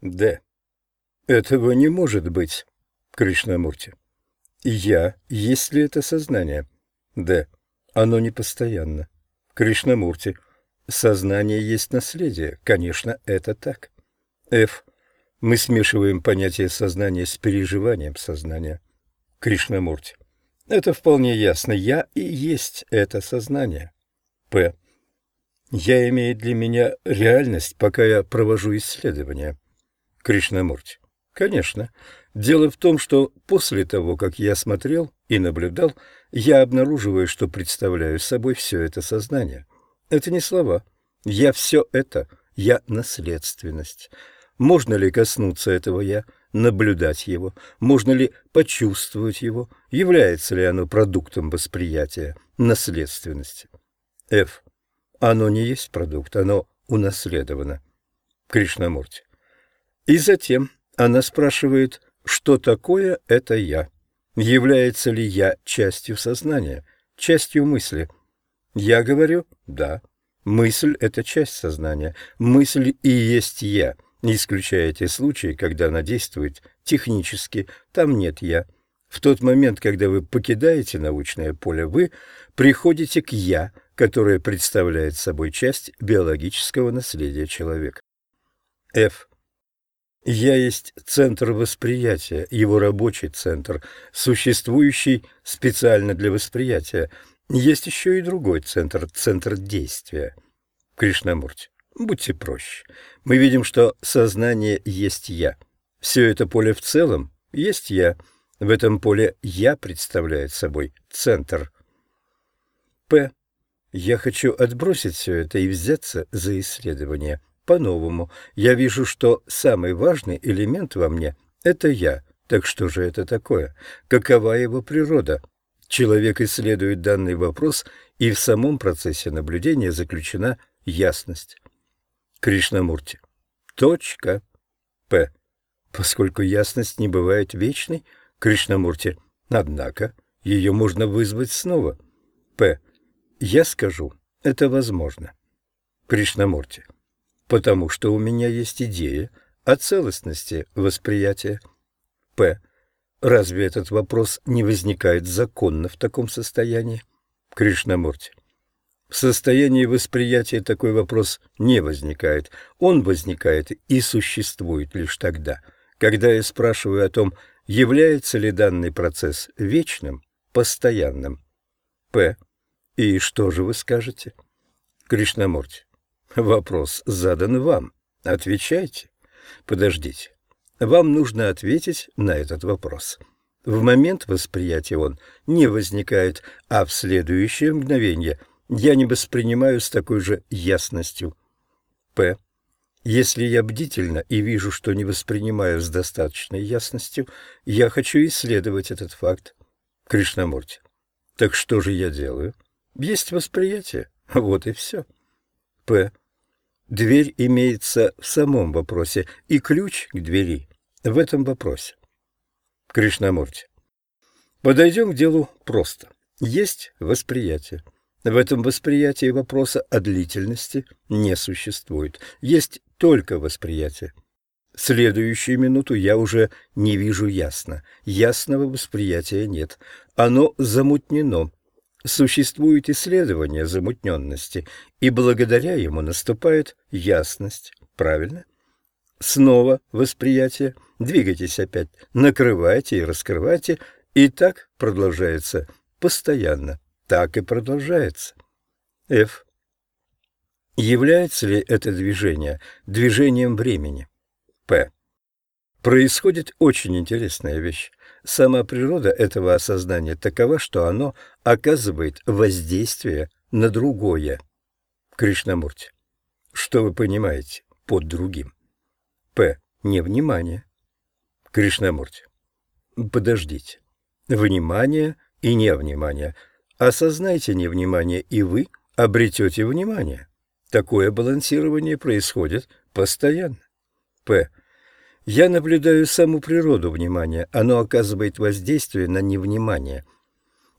Д. Этого не может быть, Кришнамурти. Я, есть ли это сознание? Д. Оно непостоянно. Кришнамурти. Сознание есть наследие. Конечно, это так. Ф. Мы смешиваем понятие сознания с переживанием сознания. Кришнамурти. Это вполне ясно. Я и есть это сознание. П. Я имеет для меня реальность, пока я провожу исследования. Кришнамурти. Конечно. Дело в том, что после того, как я смотрел и наблюдал, я обнаруживаю, что представляю собой все это сознание. Это не слова. Я все это. Я наследственность. Можно ли коснуться этого «я», наблюдать его? Можно ли почувствовать его? Является ли оно продуктом восприятия, наследственности? Ф. Оно не есть продукт, оно унаследовано. Кришнамурти. И затем она спрашивает, что такое это «я». Является ли я частью сознания, частью мысли? Я говорю «да». Мысль – это часть сознания. Мысль и есть «я», не исключая те случаи, когда она действует технически, там нет «я». В тот момент, когда вы покидаете научное поле, вы приходите к «я», которое представляет собой часть биологического наследия человека. F. Я есть центр восприятия, его рабочий центр, существующий специально для восприятия. Есть еще и другой центр, центр действия. Кришнамурти, будьте проще. Мы видим, что сознание есть «я». Все это поле в целом есть «я». В этом поле «я» представляет собой центр. П. Я хочу отбросить все это и взяться за исследование по-новому. Я вижу, что самый важный элемент во мне — это я. Так что же это такое? Какова его природа? Человек исследует данный вопрос, и в самом процессе наблюдения заключена ясность. Кришнамурти. Точка. П. Поскольку ясность не бывает вечной, Кришнамурти, однако, ее можно вызвать снова. П. Я скажу, это возможно. Кришнамурти потому что у меня есть идея о целостности восприятия. П. Разве этот вопрос не возникает законно в таком состоянии? Кришнамурти. В состоянии восприятия такой вопрос не возникает. Он возникает и существует лишь тогда, когда я спрашиваю о том, является ли данный процесс вечным, постоянным. П. И что же вы скажете? Кришнамурти. Вопрос задан вам. Отвечайте. Подождите. Вам нужно ответить на этот вопрос. В момент восприятия он не возникает, а в следующее мгновение я не воспринимаю с такой же ясностью. П. Если я бдительно и вижу, что не воспринимаю с достаточной ясностью, я хочу исследовать этот факт. Кришнамурти. Так что же я делаю? Есть восприятие. Вот и все. П. Дверь имеется в самом вопросе, и ключ к двери в этом вопросе. Кришнамурти. Подойдем к делу просто. Есть восприятие. В этом восприятии вопроса о длительности не существует. Есть только восприятие. Следующую минуту я уже не вижу ясно. Ясного восприятия нет. Оно замутнено, Существует исследование замутненности, и благодаря ему наступает ясность. Правильно? Снова восприятие. Двигайтесь опять. Накрывайте и раскрывайте. И так продолжается постоянно. Так и продолжается. F. Является ли это движение движением времени? П. Происходит очень интересная вещь. Сама природа этого осознания такова, что оно оказывает воздействие на другое. Кришнамурти. Что вы понимаете под другим? П. Невнимание. Кришнамурти. Подождите. Внимание и невнимание. Осознайте невнимание, и вы обретете внимание. Такое балансирование происходит постоянно. П. Я наблюдаю саму природу внимания, оно оказывает воздействие на невнимание.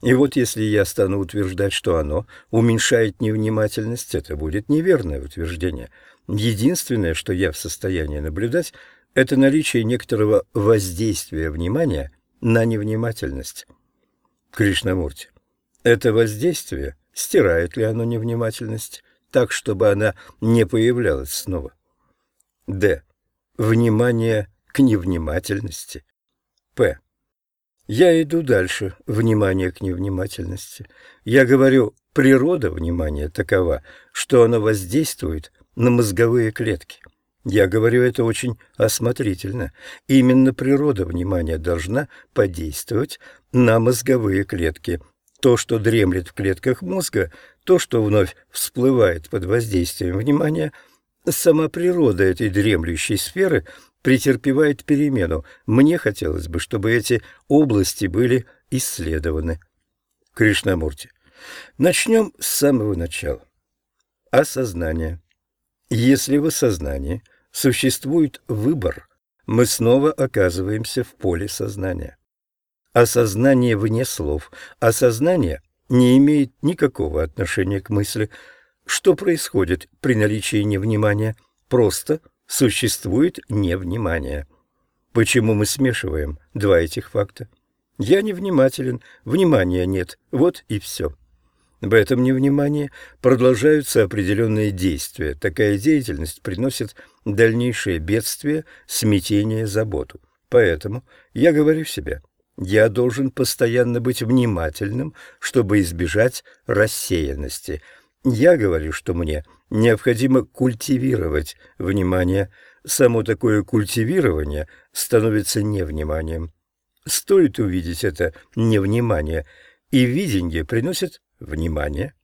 И вот если я стану утверждать, что оно уменьшает невнимательность, это будет неверное утверждение. Единственное, что я в состоянии наблюдать, – это наличие некоторого воздействия внимания на невнимательность. Кришнамурти. Это воздействие, стирает ли оно невнимательность, так, чтобы она не появлялась снова? Д. Внимание к невнимательности. П. Я иду дальше. Внимание к невнимательности. Я говорю, природа внимания такова, что оно воздействует на мозговые клетки. Я говорю это очень осмотрительно. Именно природа внимания должна подействовать на мозговые клетки. То, что дремлет в клетках мозга, то, что вновь всплывает под воздействием внимания, сама природа этой дремлющей сферы претерпевает перемену. Мне хотелось бы, чтобы эти области были исследованы. Кришнамурти. Начнем с самого начала. Осознание. Если в осознании существует выбор, мы снова оказываемся в поле сознания. Осознание вне слов. Осознание не имеет никакого отношения к мысли. Что происходит при наличии невнимания? Просто существует невнимание. Почему мы смешиваем два этих факта? Я невнимателен, внимания нет, вот и все. В этом невнимании продолжаются определенные действия. Такая деятельность приносит дальнейшее бедствие, смятение, заботу. Поэтому я говорю себе, я должен постоянно быть внимательным, чтобы избежать рассеянности. Я говорю, что мне необходимо культивировать внимание. Само такое культивирование становится невниманием. Стоит увидеть это невнимание, и видение приносит внимание.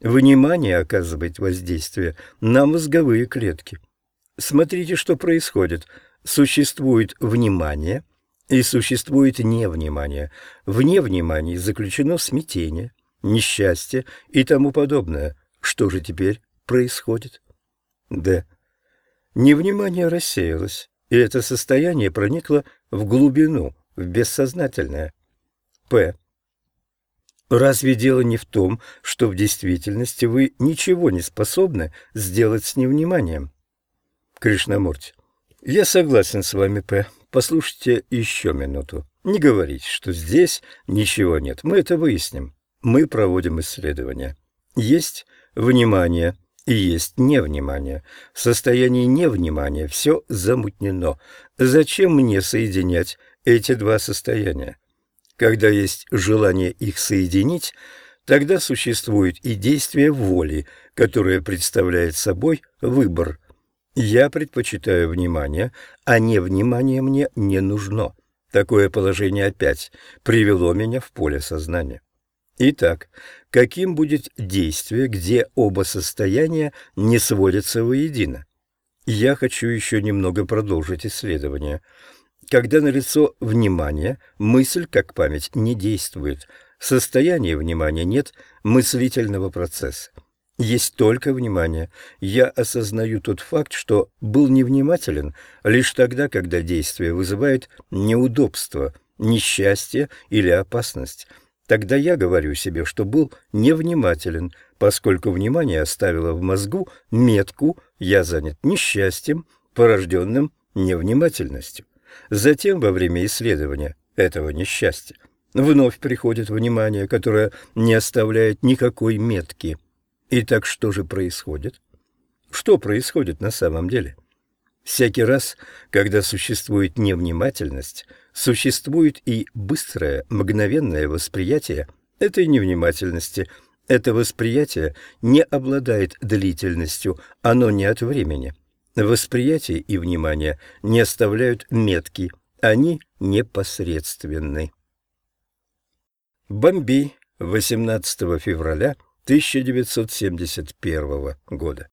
Внимание оказывает воздействие на мозговые клетки. Смотрите, что происходит. Существует внимание и существует невнимание. В невнимании заключено смятение, несчастье и тому подобное. Что же теперь происходит? Д. Невнимание рассеялось, и это состояние проникло в глубину, в бессознательное. П. Разве дело не в том, что в действительности вы ничего не способны сделать с невниманием? Кришнамурти. Я согласен с вами, П. Послушайте еще минуту. Не говорите, что здесь ничего нет. Мы это выясним. Мы проводим исследования. Есть внимание и есть невнимание. В состоянии невнимания все замутнено. Зачем мне соединять эти два состояния? Когда есть желание их соединить, тогда существует и действие воли, которое представляет собой выбор. Я предпочитаю внимание, а невнимание мне не нужно. Такое положение опять привело меня в поле сознания. Итак, каким будет действие, где оба состояния не сводятся воедино? Я хочу еще немного продолжить исследование. Когда налицо внимание, мысль, как память, не действует. В состоянии внимания нет мыслительного процесса. Есть только внимание. Я осознаю тот факт, что был невнимателен лишь тогда, когда действие вызывает неудобство, несчастье или опасность. Тогда я говорю себе, что был невнимателен, поскольку внимание оставило в мозгу метку «я занят несчастьем, порожденным невнимательностью». Затем, во время исследования этого несчастья, вновь приходит внимание, которое не оставляет никакой метки. Итак, что же происходит? Что происходит на самом деле? Всякий раз, когда существует невнимательность, существует и быстрое, мгновенное восприятие этой невнимательности. Это восприятие не обладает длительностью, оно не от времени. Восприятие и внимание не оставляют метки, они непосредственны. Бомбей, 18 февраля 1971 года.